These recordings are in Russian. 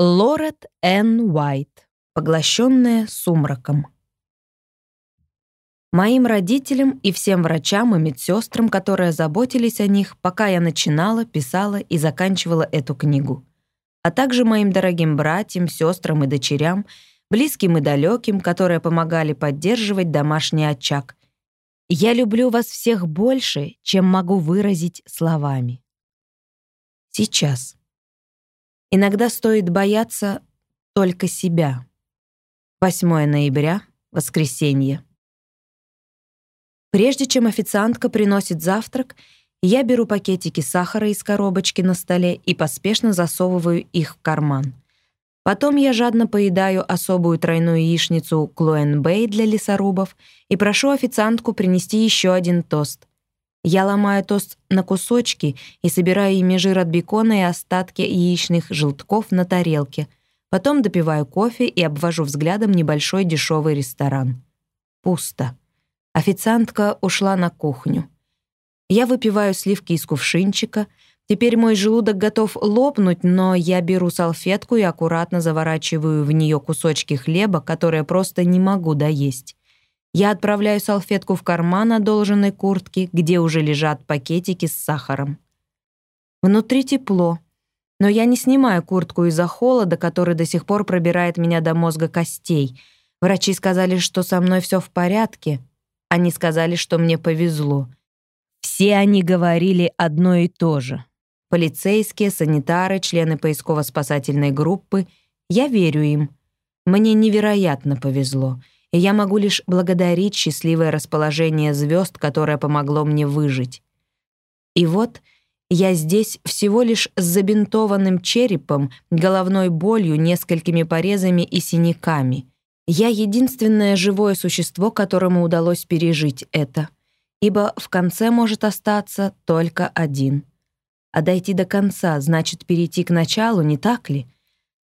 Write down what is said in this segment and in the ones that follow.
Лорет Н. Уайт. Поглощенная сумраком. Моим родителям и всем врачам и медсестрам, которые заботились о них, пока я начинала, писала и заканчивала эту книгу. А также моим дорогим братьям, сестрам и дочерям, близким и далеким, которые помогали поддерживать домашний очаг. Я люблю вас всех больше, чем могу выразить словами. Сейчас. Иногда стоит бояться только себя. 8 ноября, воскресенье. Прежде чем официантка приносит завтрак, я беру пакетики сахара из коробочки на столе и поспешно засовываю их в карман. Потом я жадно поедаю особую тройную яичницу Клоэн Бэй для лесорубов и прошу официантку принести еще один тост. Я ломаю тост на кусочки и собираю ими жир от бекона и остатки яичных желтков на тарелке — Потом допиваю кофе и обвожу взглядом небольшой дешевый ресторан. Пусто. Официантка ушла на кухню. Я выпиваю сливки из кувшинчика. Теперь мой желудок готов лопнуть, но я беру салфетку и аккуратно заворачиваю в нее кусочки хлеба, которые просто не могу доесть. Я отправляю салфетку в карман одолженной куртки, где уже лежат пакетики с сахаром. Внутри тепло. Но я не снимаю куртку из-за холода, который до сих пор пробирает меня до мозга костей. Врачи сказали, что со мной все в порядке. Они сказали, что мне повезло. Все они говорили одно и то же. Полицейские, санитары, члены поисково-спасательной группы. Я верю им. Мне невероятно повезло. И я могу лишь благодарить счастливое расположение звезд, которое помогло мне выжить. И вот я здесь всего лишь с забинтованным черепом, головной болью, несколькими порезами и синяками. Я единственное живое существо, которому удалось пережить это. Ибо в конце может остаться только один. А дойти до конца значит перейти к началу, не так ли?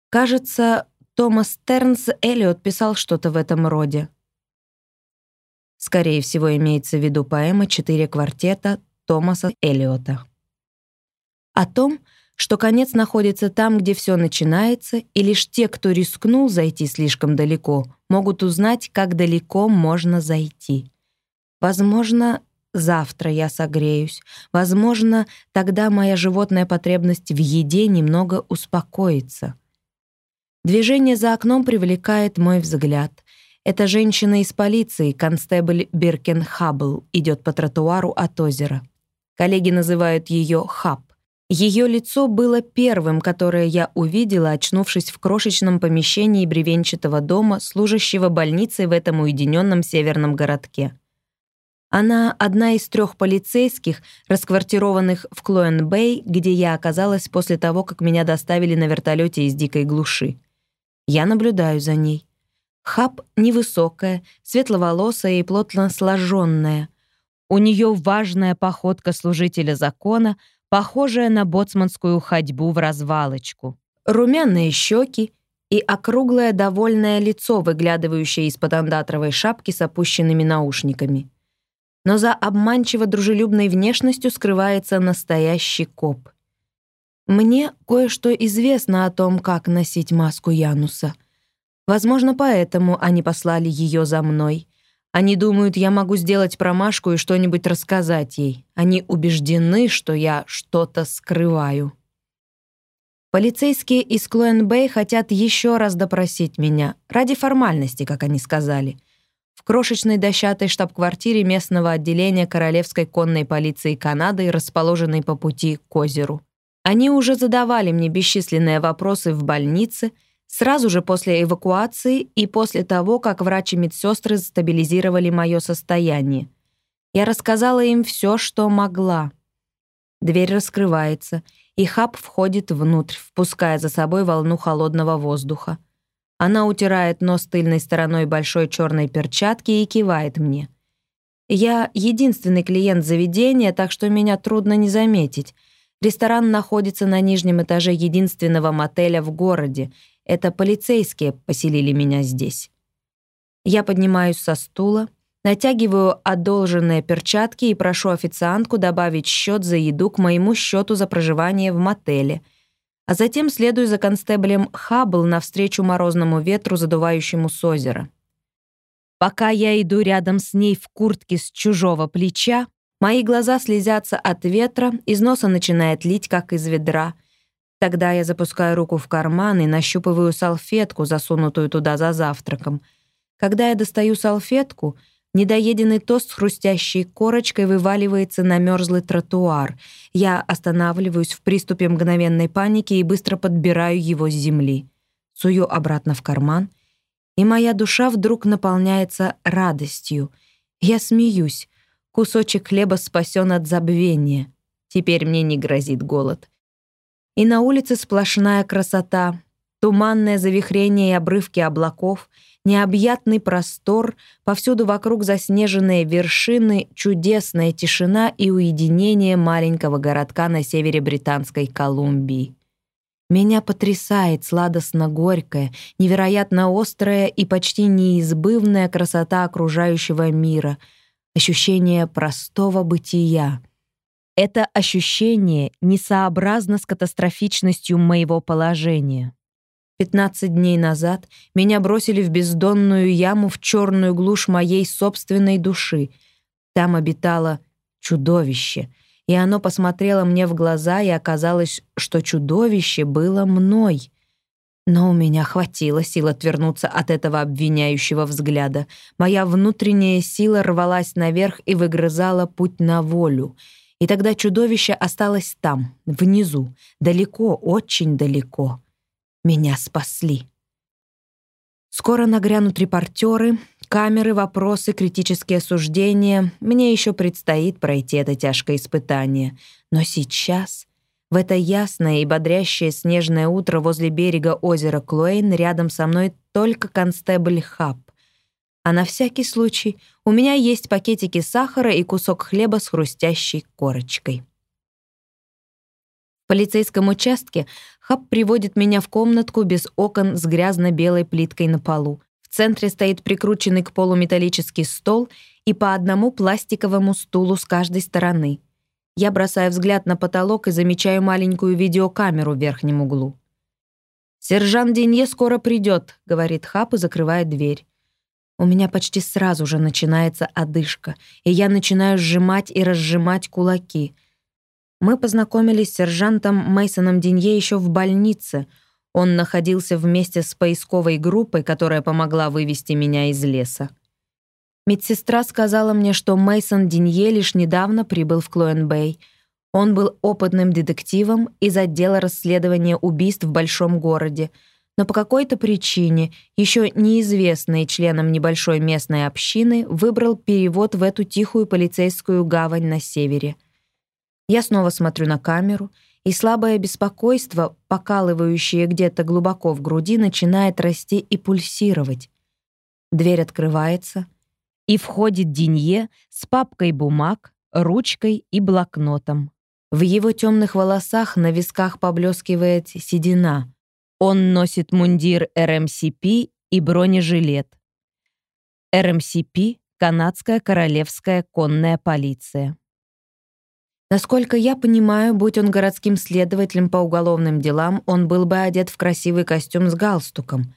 Кажется, Томас Тернс Эллиот писал что-то в этом роде. Скорее всего, имеется в виду поэма «Четыре квартета» Томаса Эллиота о том, что конец находится там, где все начинается, и лишь те, кто рискнул зайти слишком далеко, могут узнать, как далеко можно зайти. Возможно, завтра я согреюсь. Возможно, тогда моя животная потребность в еде немного успокоится. Движение за окном привлекает мой взгляд. Это женщина из полиции, констебль Биркен Хаббл, идет по тротуару от озера. Коллеги называют ее Хаб. Ее лицо было первым, которое я увидела, очнувшись в крошечном помещении бревенчатого дома, служащего больницей в этом уединенном северном городке. Она одна из трех полицейских, расквартированных в Клоэн-Бэй, где я оказалась после того, как меня доставили на вертолете из дикой глуши. Я наблюдаю за ней. Хаб невысокая, светловолосая и плотно сложенная. У нее важная походка служителя закона, похожая на боцманскую ходьбу в развалочку. Румяные щеки и округлое довольное лицо, выглядывающее из-под андатровой шапки с опущенными наушниками. Но за обманчиво дружелюбной внешностью скрывается настоящий коп. Мне кое-что известно о том, как носить маску Януса. Возможно, поэтому они послали ее за мной. Они думают, я могу сделать промашку и что-нибудь рассказать ей. Они убеждены, что я что-то скрываю. Полицейские из Клоэн-Бэй хотят еще раз допросить меня, ради формальности, как они сказали. В крошечной дощатой штаб-квартире местного отделения Королевской конной полиции Канады, расположенной по пути к озеру. Они уже задавали мне бесчисленные вопросы в больнице — Сразу же после эвакуации и после того, как врачи и медсестры стабилизировали мое состояние. Я рассказала им все, что могла. Дверь раскрывается, и Хаб входит внутрь, впуская за собой волну холодного воздуха. Она утирает нос тыльной стороной большой черной перчатки и кивает мне. Я единственный клиент заведения, так что меня трудно не заметить. Ресторан находится на нижнем этаже единственного мотеля в городе, это полицейские поселили меня здесь. Я поднимаюсь со стула, натягиваю одолженные перчатки и прошу официантку добавить счет за еду к моему счету за проживание в мотеле. а затем следую за констеблем Хаббл навстречу морозному ветру, задувающему с озера. Пока я иду рядом с ней в куртке с чужого плеча, мои глаза слезятся от ветра, из носа начинает лить, как из ведра. Тогда я запускаю руку в карман и нащупываю салфетку, засунутую туда за завтраком. Когда я достаю салфетку — Недоеденный тост с хрустящей корочкой вываливается на мерзлый тротуар. Я останавливаюсь в приступе мгновенной паники и быстро подбираю его с земли. Сую обратно в карман, и моя душа вдруг наполняется радостью. Я смеюсь. Кусочек хлеба спасен от забвения. Теперь мне не грозит голод. И на улице сплошная красота, туманное завихрение и обрывки облаков — необъятный простор, повсюду вокруг заснеженные вершины, чудесная тишина и уединение маленького городка на севере Британской Колумбии. Меня потрясает сладостно-горькая, невероятно острая и почти неизбывная красота окружающего мира, ощущение простого бытия. Это ощущение несообразно с катастрофичностью моего положения. 15 дней назад меня бросили в бездонную яму в черную глушь моей собственной души. Там обитало чудовище, и оно посмотрело мне в глаза, и оказалось, что чудовище было мной. Но у меня хватило сил отвернуться от этого обвиняющего взгляда. Моя внутренняя сила рвалась наверх и выгрызала путь на волю. И тогда чудовище осталось там, внизу, далеко, очень далеко. Меня спасли. Скоро нагрянут репортеры, камеры, вопросы, критические суждения. Мне еще предстоит пройти это тяжкое испытание. Но сейчас, в это ясное и бодрящее снежное утро возле берега озера Клоэйн, рядом со мной только констебль Хаб. А на всякий случай у меня есть пакетики сахара и кусок хлеба с хрустящей корочкой полицейском участке Хаб приводит меня в комнатку без окон с грязно-белой плиткой на полу. В центре стоит прикрученный к полу металлический стол и по одному пластиковому стулу с каждой стороны. Я бросаю взгляд на потолок и замечаю маленькую видеокамеру в верхнем углу. «Сержант Денье скоро придет», — говорит Хаб и закрывает дверь. У меня почти сразу же начинается одышка, и я начинаю сжимать и разжимать кулаки. Мы познакомились с сержантом Мейсоном Динье еще в больнице. Он находился вместе с поисковой группой, которая помогла вывести меня из леса. Медсестра сказала мне, что Мейсон Динье лишь недавно прибыл в Клоенбэй. Он был опытным детективом из отдела расследования убийств в большом городе, но по какой-то причине, еще неизвестный членам небольшой местной общины, выбрал перевод в эту тихую полицейскую гавань на севере — я снова смотрю на камеру, и слабое беспокойство, покалывающее где-то глубоко в груди, начинает расти и пульсировать. Дверь открывается, и входит Динье с папкой бумаг, ручкой и блокнотом. В его темных волосах на висках поблескивает седина. Он носит мундир РМСП и бронежилет. РМСП — Канадская королевская конная полиция. Насколько я понимаю, будь он городским следователем по уголовным делам, он был бы одет в красивый костюм с галстуком.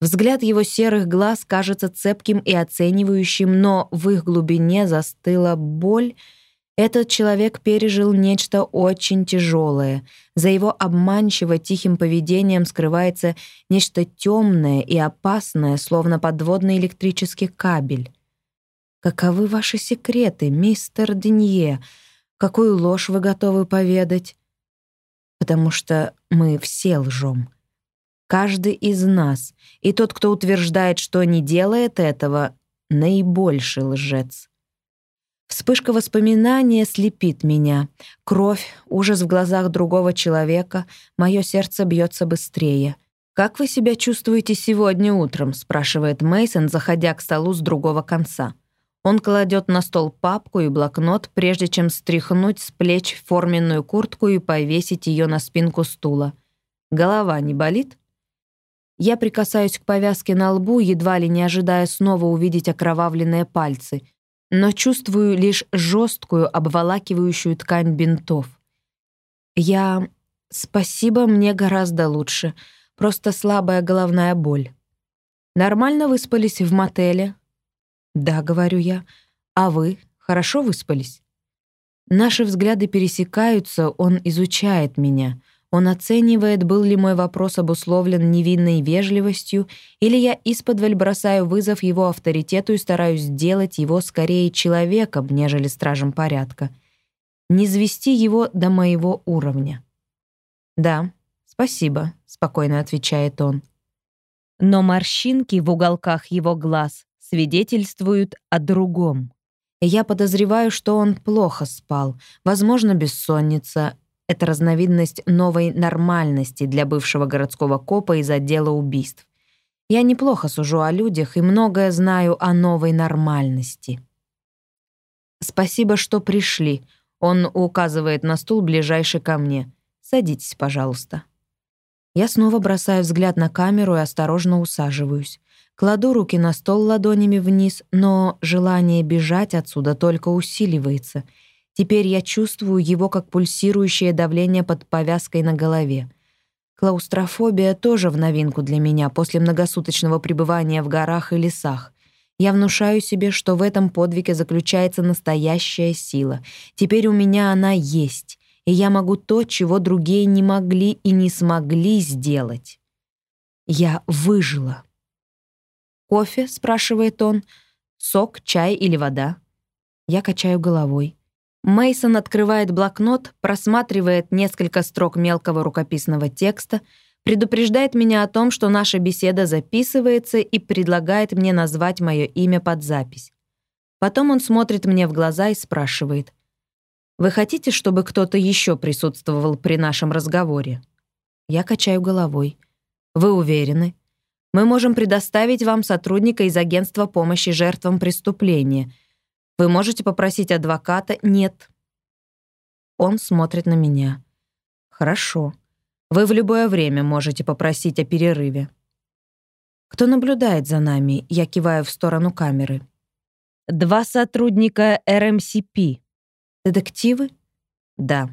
Взгляд его серых глаз кажется цепким и оценивающим, но в их глубине застыла боль. Этот человек пережил нечто очень тяжелое. За его обманчиво тихим поведением скрывается нечто темное и опасное, словно подводный электрический кабель. «Каковы ваши секреты, мистер Денье?» Какую ложь вы готовы поведать? Потому что мы все лжем. Каждый из нас. И тот, кто утверждает, что не делает этого, наибольший лжец. Вспышка воспоминания слепит меня. Кровь, ужас в глазах другого человека, мое сердце бьется быстрее. «Как вы себя чувствуете сегодня утром?» — спрашивает Мейсон, заходя к столу с другого конца. Он кладет на стол папку и блокнот, прежде чем стряхнуть с плеч форменную куртку и повесить ее на спинку стула. Голова не болит? Я прикасаюсь к повязке на лбу, едва ли не ожидая снова увидеть окровавленные пальцы, но чувствую лишь жесткую, обволакивающую ткань бинтов. Я Спасибо, мне гораздо лучше. Просто слабая головная боль. Нормально выспались в мотеле? Да, говорю я. А вы хорошо выспались? Наши взгляды пересекаются, он изучает меня. Он оценивает, был ли мой вопрос обусловлен невинной вежливостью, или я исподволь бросаю вызов его авторитету и стараюсь сделать его скорее человеком, нежели стражем порядка. Не звести его до моего уровня. «Да, спасибо», — спокойно отвечает он. Но морщинки в уголках его глаз свидетельствуют о другом. Я подозреваю, что он плохо спал, возможно, бессонница. Это разновидность новой нормальности для бывшего городского копа из отдела убийств. Я неплохо сужу о людях и многое знаю о новой нормальности. «Спасибо, что пришли», — он указывает на стул, ближайший ко мне. Садитесь, пожалуйста». Я снова бросаю взгляд на камеру и осторожно усаживаюсь. Кладу руки на стол ладонями вниз, но желание бежать отсюда только усиливается. Теперь я чувствую его как пульсирующее давление под повязкой на голове. Клаустрофобия тоже в новинку для меня после многосуточного пребывания в горах и лесах. Я внушаю себе, что в этом подвиге заключается настоящая сила. Теперь у меня она есть и я могу то, чего другие не могли и не смогли сделать. Я выжила. «Кофе?» — спрашивает он. «Сок, чай или вода?» Я качаю головой. Мейсон открывает блокнот, просматривает несколько строк мелкого рукописного текста, предупреждает меня о том, что наша беседа записывается и предлагает мне назвать мое имя под запись. Потом он смотрит мне в глаза и спрашивает, вы хотите, чтобы кто-то еще присутствовал при нашем разговоре?» Я качаю головой. «Вы уверены? Мы можем предоставить вам сотрудника из агентства помощи жертвам преступления. Вы можете попросить адвоката? Нет». Он смотрит на меня. «Хорошо. Вы в любое время можете попросить о перерыве». «Кто наблюдает за нами?» Я киваю в сторону камеры. «Два сотрудника РМСП», «Детективы?» «Да».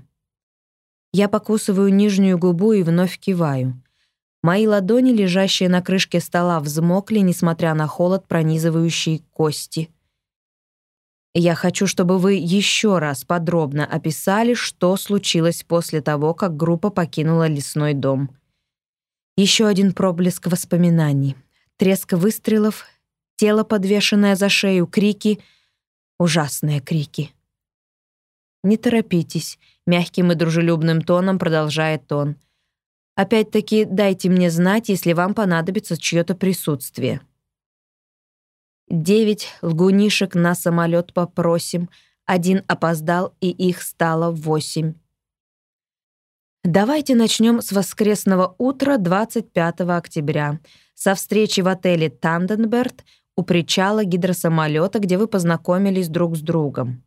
Я покусываю нижнюю губу и вновь киваю. Мои ладони, лежащие на крышке стола, взмокли, несмотря на холод, пронизывающий кости. Я хочу, чтобы вы еще раз подробно описали, что случилось после того, как группа покинула лесной дом. Еще один проблеск воспоминаний. Треск выстрелов, тело, подвешенное за шею, крики, ужасные крики. «Не торопитесь», — мягким и дружелюбным тоном продолжает он. «Опять-таки дайте мне знать, если вам понадобится чье-то присутствие». Девять лгунишек на самолет попросим. Один опоздал, и их стало восемь. Давайте начнем с воскресного утра 25 октября, со встречи в отеле «Танденберт» у причала гидросамолета, где вы познакомились друг с другом.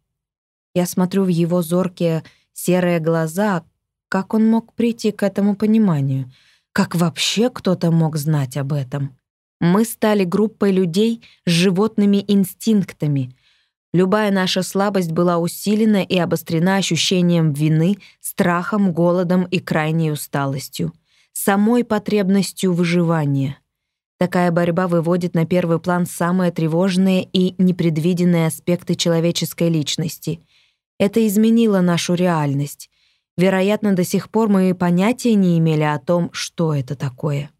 Я смотрю в его зоркие серые глаза. Как он мог прийти к этому пониманию? Как вообще кто-то мог знать об этом? Мы стали группой людей с животными инстинктами. Любая наша слабость была усилена и обострена ощущением вины, страхом, голодом и крайней усталостью. Самой потребностью выживания. Такая борьба выводит на первый план самые тревожные и непредвиденные аспекты человеческой личности — это изменило нашу реальность. Вероятно, до сих пор мы и понятия не имели о том, что это такое.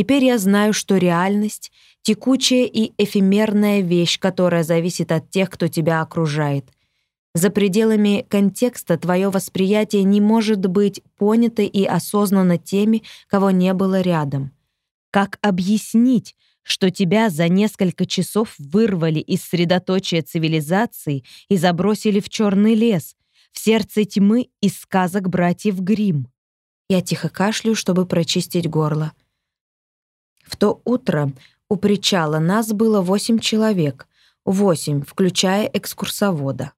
Теперь я знаю, что реальность — текучая и эфемерная вещь, которая зависит от тех, кто тебя окружает. За пределами контекста твое восприятие не может быть понято и осознано теми, кого не было рядом. Как объяснить, что тебя за несколько часов вырвали из средоточия цивилизации и забросили в черный лес, в сердце тьмы из сказок братьев Гримм. Я тихо кашлю, чтобы прочистить горло. В то утро у причала нас было восемь человек, восемь, включая экскурсовода.